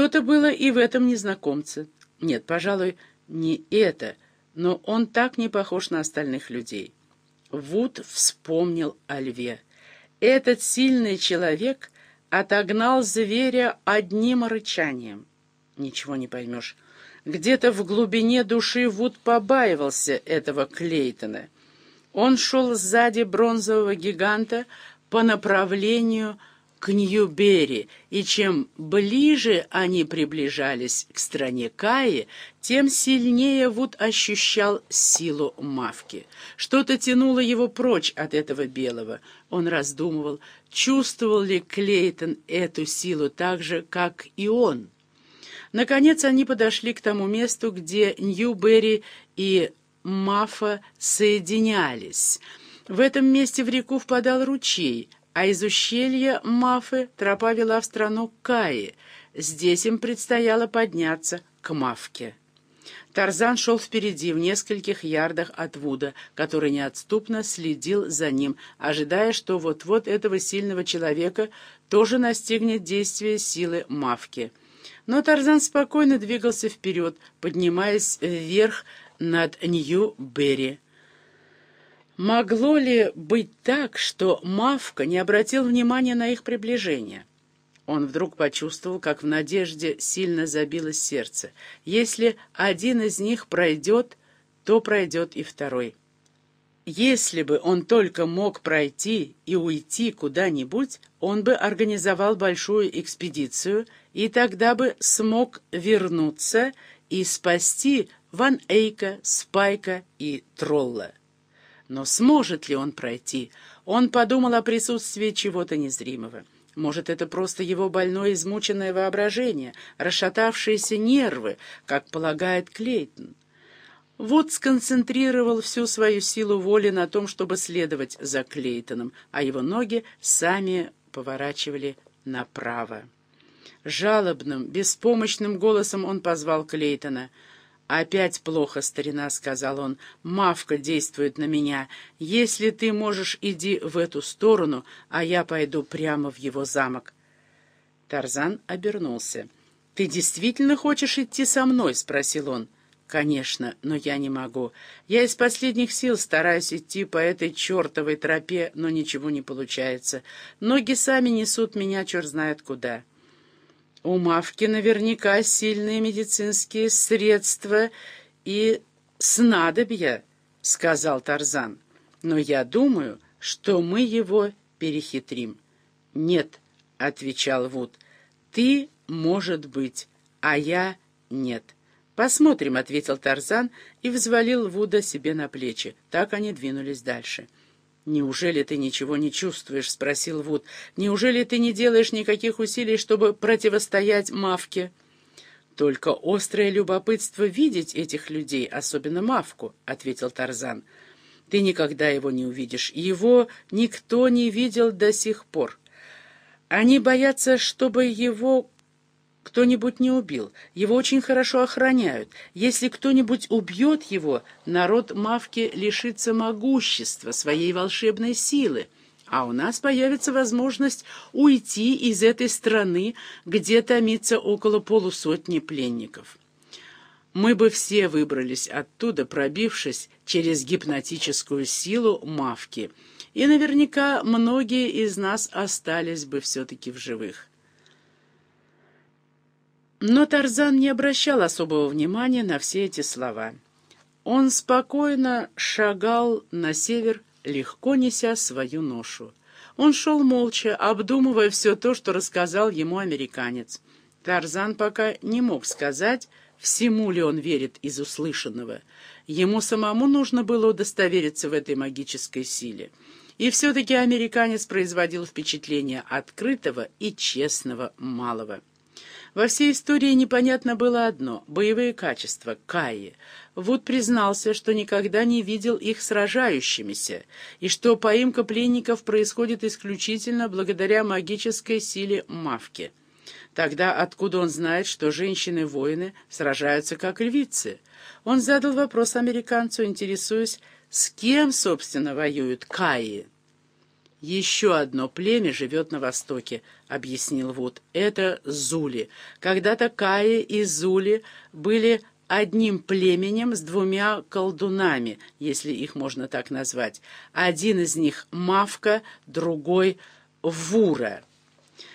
Что-то было и в этом незнакомце. Нет, пожалуй, не это, но он так не похож на остальных людей. Вуд вспомнил о льве. Этот сильный человек отогнал зверя одним рычанием. Ничего не поймешь. Где-то в глубине души Вуд побаивался этого Клейтона. Он шел сзади бронзового гиганта по направлению к Ньюбери, и чем ближе они приближались к стране Каи, тем сильнее Вуд ощущал силу Мавки. Что-то тянуло его прочь от этого белого. Он раздумывал, чувствовал ли Клейтон эту силу так же, как и он. Наконец они подошли к тому месту, где Ньюбери и Мафа соединялись. В этом месте в реку впадал ручей — а из ущелья Мафы тропа вела в страну Каи. Здесь им предстояло подняться к Мавке. Тарзан шел впереди, в нескольких ярдах от Вуда, который неотступно следил за ним, ожидая, что вот-вот этого сильного человека тоже настигнет действие силы Мавки. Но Тарзан спокойно двигался вперед, поднимаясь вверх над Нью-Берри. Могло ли быть так, что Мавка не обратил внимания на их приближение? Он вдруг почувствовал, как в надежде сильно забилось сердце. Если один из них пройдет, то пройдет и второй. Если бы он только мог пройти и уйти куда-нибудь, он бы организовал большую экспедицию и тогда бы смог вернуться и спасти Ван Эйка, Спайка и Тролла. Но сможет ли он пройти? Он подумал о присутствии чего-то незримого. Может, это просто его больное измученное воображение, расшатавшиеся нервы, как полагает Клейтон. Вот сконцентрировал всю свою силу воли на том, чтобы следовать за Клейтоном, а его ноги сами поворачивали направо. Жалобным, беспомощным голосом он позвал Клейтона — «Опять плохо, старина», — сказал он. «Мавка действует на меня. Если ты можешь, иди в эту сторону, а я пойду прямо в его замок». Тарзан обернулся. «Ты действительно хочешь идти со мной?» — спросил он. «Конечно, но я не могу. Я из последних сил стараюсь идти по этой чертовой тропе, но ничего не получается. Ноги сами несут меня черт знает куда». У Мавки наверняка сильные медицинские средства и снадобья, — сказал Тарзан. Но я думаю, что мы его перехитрим. Нет, — отвечал Вуд, — ты, может быть, а я нет. Посмотрим, — ответил Тарзан и взвалил Вуда себе на плечи. Так они двинулись дальше. — «Неужели ты ничего не чувствуешь?» — спросил Вуд. «Неужели ты не делаешь никаких усилий, чтобы противостоять Мавке?» «Только острое любопытство видеть этих людей, особенно Мавку», — ответил Тарзан. «Ты никогда его не увидишь. Его никто не видел до сих пор. Они боятся, чтобы его кто-нибудь не убил. Его очень хорошо охраняют. Если кто-нибудь убьет его, народ Мавки лишится могущества, своей волшебной силы. А у нас появится возможность уйти из этой страны, где томится около полусотни пленников. Мы бы все выбрались оттуда, пробившись через гипнотическую силу Мавки, и наверняка многие из нас остались бы все-таки в живых. Но Тарзан не обращал особого внимания на все эти слова. Он спокойно шагал на север, легко неся свою ношу. Он шел молча, обдумывая все то, что рассказал ему американец. Тарзан пока не мог сказать, всему ли он верит из услышанного. Ему самому нужно было удостовериться в этой магической силе. И все-таки американец производил впечатление открытого и честного малого. Во всей истории непонятно было одно — боевые качества Каи. Вуд признался, что никогда не видел их сражающимися, и что поимка пленников происходит исключительно благодаря магической силе Мавки. Тогда откуда он знает, что женщины-воины сражаются как львицы? Он задал вопрос американцу, интересуясь, с кем, собственно, воюют Каи. «Еще одно племя живет на востоке», — объяснил Вуд. «Это Зули. Когда-то Каи и Зули были одним племенем с двумя колдунами, если их можно так назвать. Один из них — Мавка, другой — Вура».